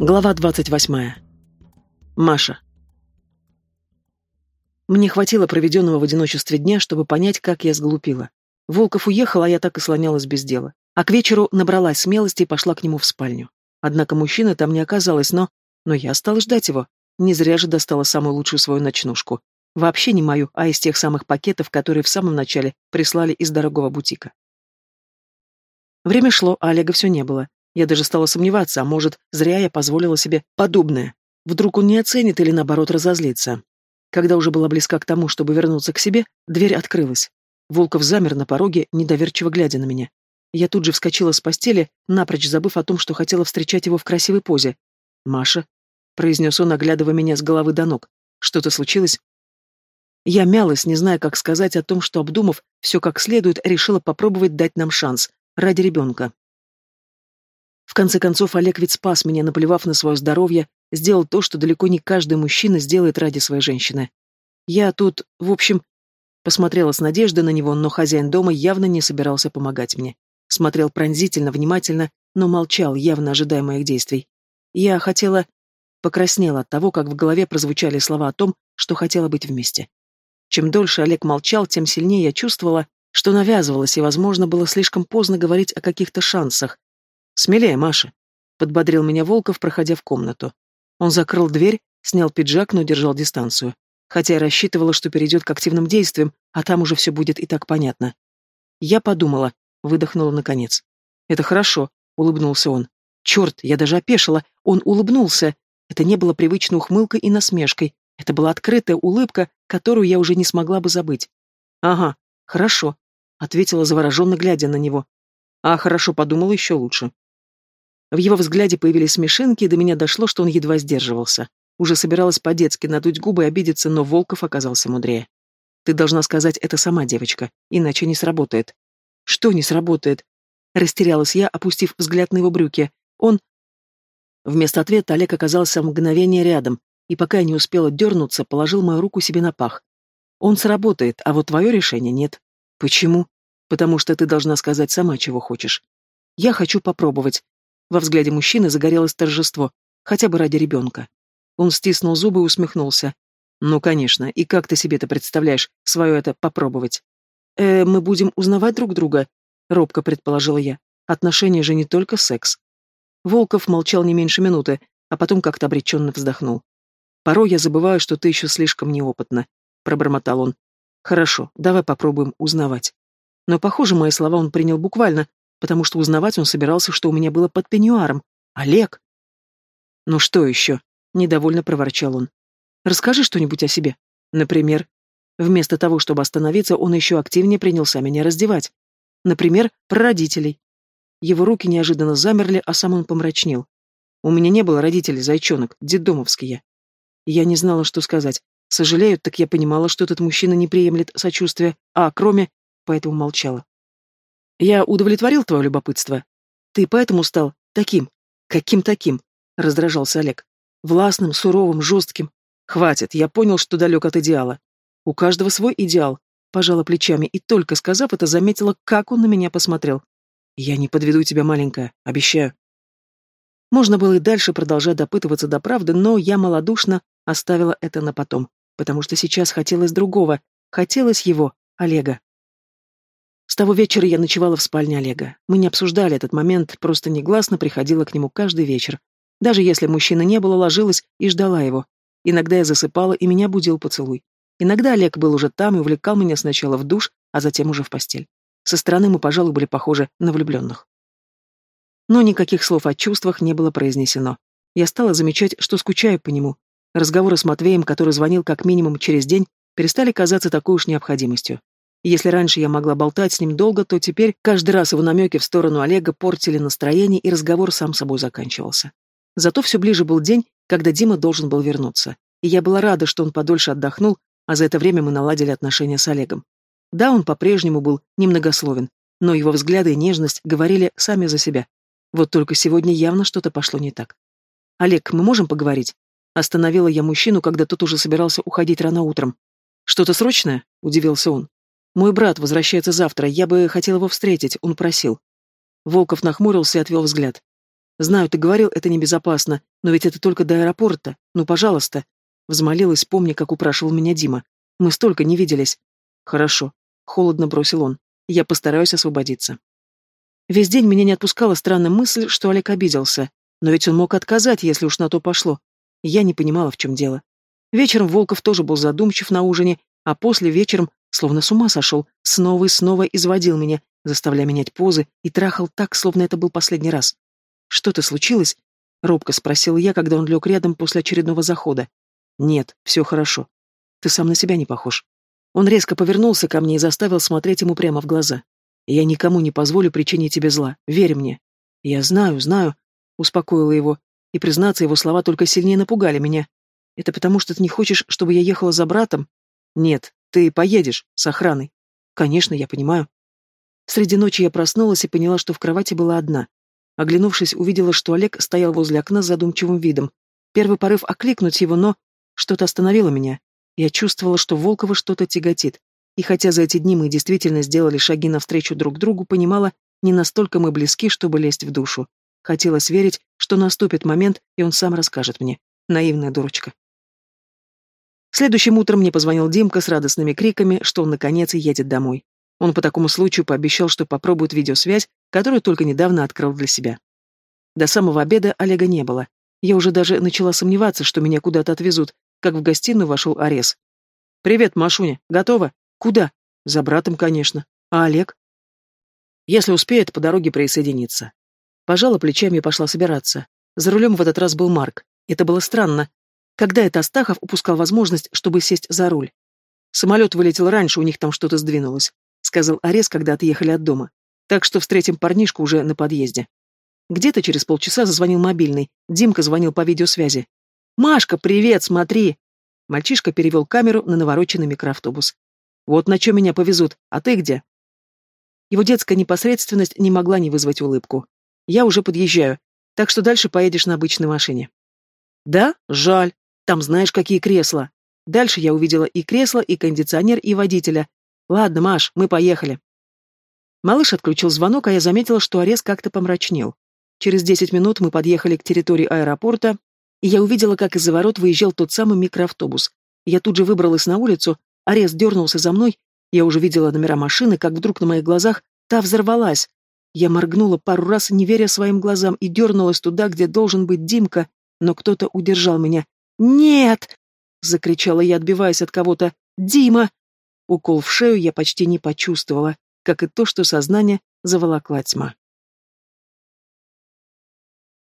Глава двадцать восьмая. Маша. Мне хватило проведенного в одиночестве дня, чтобы понять, как я сглупила. Волков уехал, а я так и слонялась без дела. А к вечеру набралась смелости и пошла к нему в спальню. Однако мужчины там не оказалось, но... Но я стала ждать его. Не зря же достала самую лучшую свою ночнушку. Вообще не мою, а из тех самых пакетов, которые в самом начале прислали из дорогого бутика. Время шло, а Олега все не было. Я даже стала сомневаться, а может, зря я позволила себе подобное. Вдруг он не оценит или, наоборот, разозлится. Когда уже была близка к тому, чтобы вернуться к себе, дверь открылась. Волков замер на пороге, недоверчиво глядя на меня. Я тут же вскочила с постели, напрочь забыв о том, что хотела встречать его в красивой позе. «Маша», — произнес он, оглядывая меня с головы до ног, — «что-то случилось?» Я мялась, не зная, как сказать о том, что, обдумав все как следует, решила попробовать дать нам шанс. Ради ребенка. Конце концов, Олег ведь спас меня, наплевав на свое здоровье, сделал то, что далеко не каждый мужчина сделает ради своей женщины. Я тут, в общем, посмотрела с надеждой на него, но хозяин дома явно не собирался помогать мне. Смотрел пронзительно, внимательно, но молчал, явно ожидая моих действий. Я хотела... Покраснела от того, как в голове прозвучали слова о том, что хотела быть вместе. Чем дольше Олег молчал, тем сильнее я чувствовала, что навязывалось, и, возможно, было слишком поздно говорить о каких-то шансах. «Смелее, Маша», — подбодрил меня Волков, проходя в комнату. Он закрыл дверь, снял пиджак, но держал дистанцию. Хотя я рассчитывала, что перейдет к активным действиям, а там уже все будет и так понятно. Я подумала, выдохнула наконец. «Это хорошо», — улыбнулся он. «Черт, я даже опешила, он улыбнулся. Это не было привычной ухмылкой и насмешкой. Это была открытая улыбка, которую я уже не смогла бы забыть. «Ага, хорошо», — ответила завороженно, глядя на него. А хорошо подумала еще лучше. В его взгляде появились смешинки, и до меня дошло, что он едва сдерживался. Уже собиралась по-детски надуть губы и обидеться, но Волков оказался мудрее. «Ты должна сказать это сама, девочка, иначе не сработает». «Что не сработает?» Растерялась я, опустив взгляд на его брюки. Он... Вместо ответа Олег оказался мгновение рядом, и пока я не успела дернуться, положил мою руку себе на пах. Он сработает, а вот твое решение нет. Почему? Потому что ты должна сказать сама, чего хочешь. Я хочу попробовать. Во взгляде мужчины загорелось торжество, хотя бы ради ребенка. Он стиснул зубы и усмехнулся. Ну, конечно, и как ты себе это представляешь, свое это попробовать? Э, мы будем узнавать друг друга, робко предположила я. Отношения же не только секс. Волков молчал не меньше минуты, а потом как-то обреченно вздохнул. Порой я забываю, что ты еще слишком неопытна пробормотал он. Хорошо, давай попробуем узнавать. Но, похоже, мои слова он принял буквально, потому что узнавать он собирался, что у меня было под пеньюаром. Олег! Ну что еще? Недовольно проворчал он. Расскажи что-нибудь о себе. Например, вместо того, чтобы остановиться, он еще активнее принялся меня раздевать. Например, про родителей. Его руки неожиданно замерли, а сам он помрачнел. У меня не было родителей, зайчонок, детдомовский я. Я не знала, что сказать. Сожалеют, так я понимала, что этот мужчина не приемлет сочувствия, а кроме... Поэтому молчала. Я удовлетворил твое любопытство. Ты поэтому стал таким. Каким таким? Раздражался Олег. Властным, суровым, жестким. Хватит, я понял, что далек от идеала. У каждого свой идеал. Пожала плечами и только сказав это, заметила, как он на меня посмотрел. Я не подведу тебя, маленькая, обещаю. Можно было и дальше продолжать допытываться до правды, но я малодушно оставила это на потом потому что сейчас хотелось другого, хотелось его, Олега. С того вечера я ночевала в спальне Олега. Мы не обсуждали этот момент, просто негласно приходила к нему каждый вечер. Даже если мужчины не было, ложилась и ждала его. Иногда я засыпала, и меня будил поцелуй. Иногда Олег был уже там и увлекал меня сначала в душ, а затем уже в постель. Со стороны мы, пожалуй, были похожи на влюбленных. Но никаких слов о чувствах не было произнесено. Я стала замечать, что скучаю по нему, Разговоры с Матвеем, который звонил как минимум через день, перестали казаться такой уж необходимостью. Если раньше я могла болтать с ним долго, то теперь каждый раз его намеки в сторону Олега портили настроение, и разговор сам собой заканчивался. Зато все ближе был день, когда Дима должен был вернуться. И я была рада, что он подольше отдохнул, а за это время мы наладили отношения с Олегом. Да, он по-прежнему был немногословен, но его взгляды и нежность говорили сами за себя. Вот только сегодня явно что-то пошло не так. «Олег, мы можем поговорить?» Остановила я мужчину, когда тот уже собирался уходить рано утром. «Что-то срочное?» — удивился он. «Мой брат возвращается завтра, я бы хотел его встретить, он просил». Волков нахмурился и отвел взгляд. Знаю, ты говорил, это небезопасно, но ведь это только до аэропорта. Ну, пожалуйста. Взмолилась, помня, как упрашивал меня Дима. Мы столько не виделись. Хорошо. Холодно бросил он. Я постараюсь освободиться. Весь день меня не отпускала странная мысль, что Олег обиделся. Но ведь он мог отказать, если уж на то пошло. Я не понимала, в чем дело. Вечером Волков тоже был задумчив на ужине, а после вечером, словно с ума сошел, снова и снова изводил меня, заставляя менять позы, и трахал так, словно это был последний раз. «Что-то случилось?» — робко спросил я, когда он лег рядом после очередного захода. «Нет, все хорошо. Ты сам на себя не похож». Он резко повернулся ко мне и заставил смотреть ему прямо в глаза. «Я никому не позволю причинить тебе зла. Верь мне». «Я знаю, знаю», — успокоила его, и, признаться, его слова только сильнее напугали меня. «Это потому, что ты не хочешь, чтобы я ехала за братом?» «Нет, ты поедешь, с охраной». «Конечно, я понимаю». Среди ночи я проснулась и поняла, что в кровати была одна. Оглянувшись, увидела, что Олег стоял возле окна с задумчивым видом. Первый порыв окликнуть его, но что-то остановило меня. Я чувствовала, что Волкова что-то тяготит. И хотя за эти дни мы действительно сделали шаги навстречу друг другу, понимала, не настолько мы близки, чтобы лезть в душу. Хотелось верить, что наступит момент, и он сам расскажет мне. Наивная дурочка. Следующим утром мне позвонил Димка с радостными криками, что он наконец едет домой. Он по такому случаю пообещал, что попробует видеосвязь, которую только недавно открыл для себя. До самого обеда Олега не было. Я уже даже начала сомневаться, что меня куда-то отвезут, как в гостиную вошел Арес. «Привет, Машуня. Готова?» «Куда?» «За братом, конечно. А Олег?» «Если успеет, по дороге присоединиться». Пожала плечами и пошла собираться. За рулем в этот раз был Марк. Это было странно. Когда это Астахов упускал возможность, чтобы сесть за руль? Самолет вылетел раньше, у них там что-то сдвинулось сказал Арес, когда отъехали от дома. Так что встретим парнишку уже на подъезде. Где-то через полчаса зазвонил мобильный. Димка звонил по видеосвязи. «Машка, привет, смотри!» Мальчишка перевел камеру на навороченный микроавтобус. «Вот на чем меня повезут, а ты где?» Его детская непосредственность не могла не вызвать улыбку. «Я уже подъезжаю, так что дальше поедешь на обычной машине». «Да? Жаль. Там знаешь, какие кресла». Дальше я увидела и кресло, и кондиционер, и водителя, «Ладно, Маш, мы поехали». Малыш отключил звонок, а я заметила, что Арес как-то помрачнел. Через десять минут мы подъехали к территории аэропорта, и я увидела, как из-за ворот выезжал тот самый микроавтобус. Я тут же выбралась на улицу, Арес дернулся за мной, я уже видела номера машины, как вдруг на моих глазах та взорвалась. Я моргнула пару раз, не веря своим глазам, и дернулась туда, где должен быть Димка, но кто-то удержал меня. «Нет!» — закричала я, отбиваясь от кого-то. «Дима!» Укол в шею я почти не почувствовала, как и то, что сознание заволокла тьма.